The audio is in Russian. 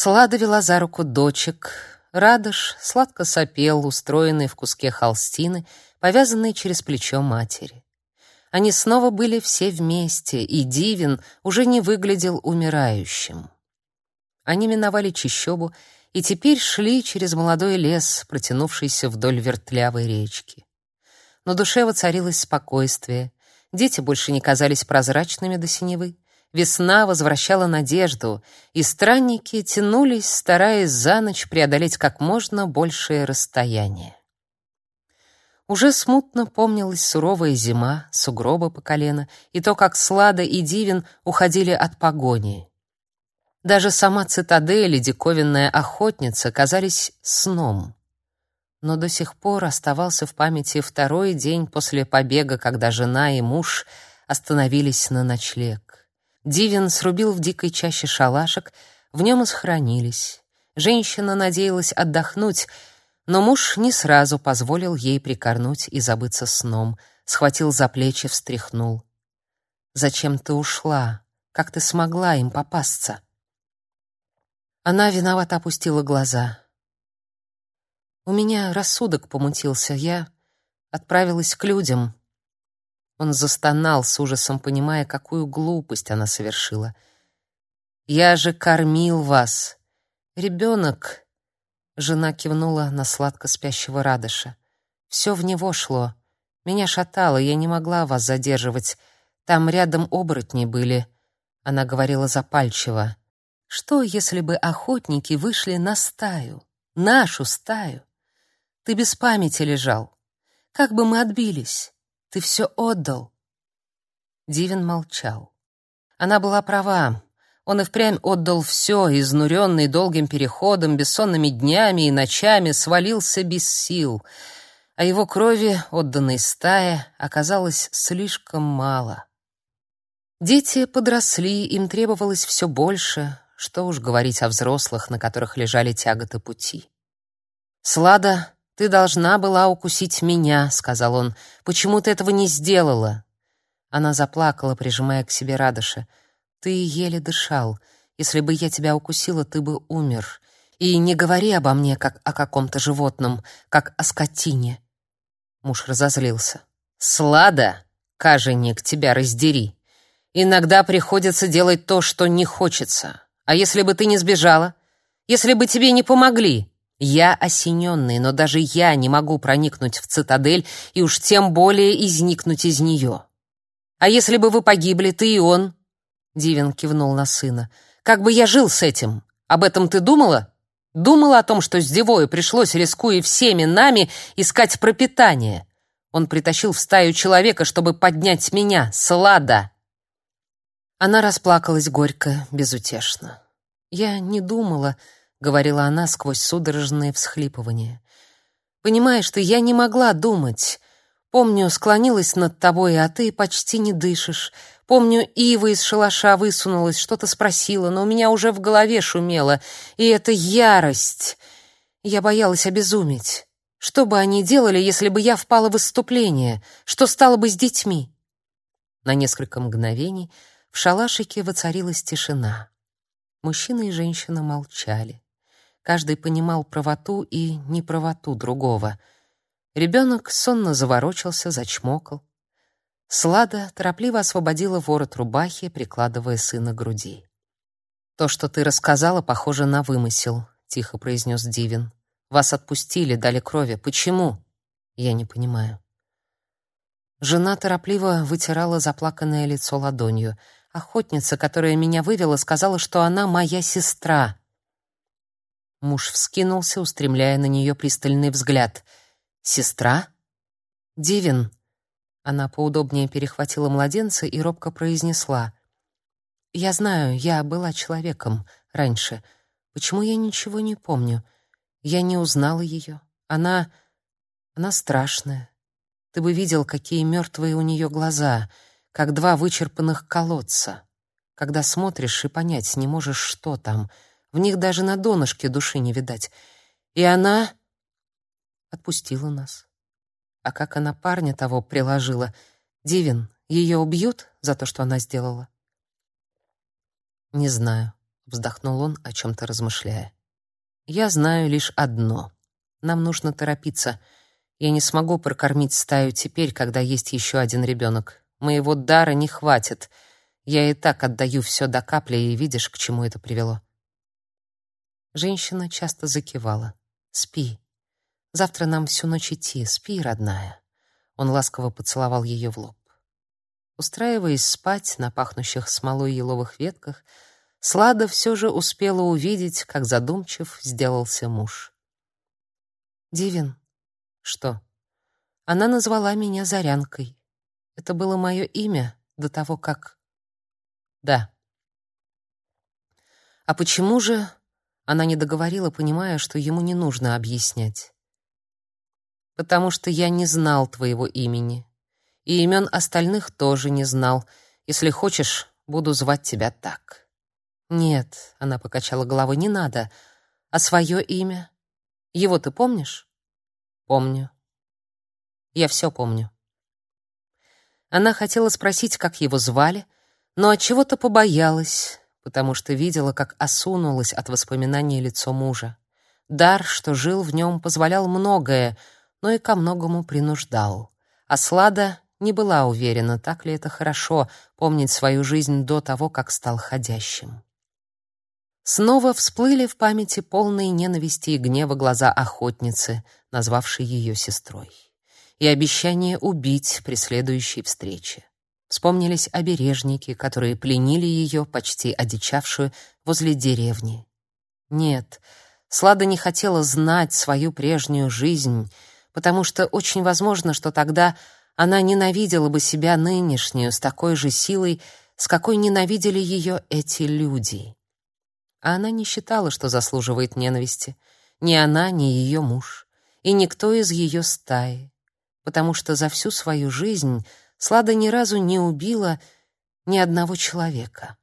Слада вела за руку дочек. Радыш сладко сопел, устроенный в куске холстины, повязанный через плечо матери. Они снова были все вместе, и Дивин уже не выглядел умирающим. Они миновали чащобу и теперь шли через молодой лес, протянувшийся вдоль вертлявой речки. На душе воцарилось спокойствие. Дети больше не казались прозрачными до синевы. Весна возвращала надежду, и странники тянулись, стараясь за ночь преодолеть как можно большее расстояние. Уже смутно помнилась суровая зима, сугробы по колено, и то, как Слада и Дивин уходили от погони. Даже сама цитадель и диковинная охотница казались сном. Но до сих пор оставался в памяти второй день после побега, когда жена и муж остановились на ночлег. Дивин срубил в дикой чаще шалашик, в нем и сохранились. Женщина надеялась отдохнуть, но муж не сразу позволил ей прикорнуть и забыться сном, схватил за плечи, встряхнул. «Зачем ты ушла? Как ты смогла им попасться?» Она виновато опустила глаза. У меня рассудок помутился. Я отправилась к людям. Он застонал с ужасом, понимая, какую глупость она совершила. Я же кормил вас. Ребенок. Жена кивнула на сладко спящего Радыша. Все в него шло. Меня шатало, я не могла вас задерживать. Там рядом оборотни были. Она говорила запальчиво. Что, если бы охотники вышли на стаю, нашу стаю? Ты без памяти лежал. Как бы мы отбились? Ты все отдал. Дивин молчал. Она была права. Он и впрямь отдал все, изнуренный долгим переходом, бессонными днями и ночами, свалился без сил. А его крови, отданной стае, оказалось слишком мало. Дети подросли, им требовалось все больше, что уж говорить о взрослых, на которых лежали тяготы пути. «Слада, ты должна была укусить меня», — сказал он. «Почему ты этого не сделала?» Она заплакала, прижимая к себе Радыша. «Ты еле дышал. Если бы я тебя укусила, ты бы умер. И не говори обо мне, как о каком-то животном, как о скотине». Муж разозлился. «Слада, каженек, тебя раздери. Иногда приходится делать то, что не хочется. А если бы ты не сбежала? Если бы тебе не помогли? Я осененный, но даже я не могу проникнуть в цитадель и уж тем более изникнуть из нее. А если бы вы погибли, ты и он? Дивин кивнул на сына. Как бы я жил с этим? Об этом ты думала? Думала о том, что с Девою пришлось, рискуя всеми нами, искать пропитание. Он притащил в стаю человека, чтобы поднять меня, Слада. Она расплакалась горько, безутешно. «Я не думала», — говорила она сквозь судорожные всхлипывания. «Понимаешь ты, я не могла думать. Помню, склонилась над тобой, а ты почти не дышишь. Помню, Ива из шалаша высунулась, что-то спросила, но у меня уже в голове шумело. И это ярость. Я боялась обезуметь. Что бы они делали, если бы я впала в выступление? Что стало бы с детьми?» На несколько мгновений в шалашике воцарилась тишина. Мужчина и женщина молчали. Каждый понимал правоту и неправоту другого. Ребенок сонно заворочился, зачмокал. Слада торопливо освободила ворот рубахи, прикладывая сына к груди. «То, что ты рассказала, похоже на вымысел», — тихо произнес Дивин. «Вас отпустили, дали крови. Почему?» «Я не понимаю». Жена торопливо вытирала заплаканное лицо ладонью — Охотница, которая меня вывела, сказала, что она моя сестра. Муж вскинулся, устремляя на нее пристальный взгляд. Сестра? Дивин. Она поудобнее перехватила младенца и робко произнесла: "Я знаю, я была человеком раньше. Почему я ничего не помню? Я не узнала ее. Она она страшная. Ты бы видел, какие мертвые у нее глаза как два вычерпанных колодца. Когда смотришь и понять не можешь, что там. В них даже на донышке души не видать. И она отпустила нас. А как она парня того приложила? Дивин, ее убьют за то, что она сделала? Не знаю, вздохнул он, о чем то размышляя. Я знаю лишь одно. Нам нужно торопиться. Я не смогу прокормить стаю теперь, когда есть еще один ребенок. Моего дара не хватит. Я и так отдаю все до капли, и видишь, к чему это привело. Женщина часто закивала. Спи. Завтра нам всю ночь идти. Спи, родная. Он ласково поцеловал ее в лоб. Устраиваясь спать на пахнущих смолой еловых ветках, Слада все же успела увидеть, как задумчив сделался муж. Дивин. Что? Она назвала меня Зарянкой. Это было мое имя до того, как Да. А почему же она не договорила, понимая, что ему не нужно объяснять? Потому что я не знал твоего имени, и имен остальных тоже не знал. Если хочешь, буду звать тебя так. Нет, она покачала головой, не надо. А свое имя? Его ты помнишь? Помню. Я все помню. Она хотела спросить, как его звали, но от чего-то побоялась, потому что видела, как осунулось от воспоминаний лицо мужа. Дар, что жил в нем, позволял многое, но и ко многому принуждал. А Слада не была уверена, так ли это хорошо помнить свою жизнь до того, как стал ходящим. Снова всплыли в памяти полные ненависти и гнева глаза охотницы, назвавшей ее сестрой, и обещание убить при следующей встрече. Вспомнились обережники, которые пленили ее, почти одичавшую, возле деревни. Нет, Слада не хотела знать свою прежнюю жизнь, потому что очень возможно, что тогда она ненавидела бы себя нынешнюю с такой же силой, с какой ненавидели ее эти люди. А она не считала, что заслуживает ненависти. Ни она, ни ее муж. И никто из ее стаи. Потому что за всю свою жизнь Слада ни разу не убила ни одного человека.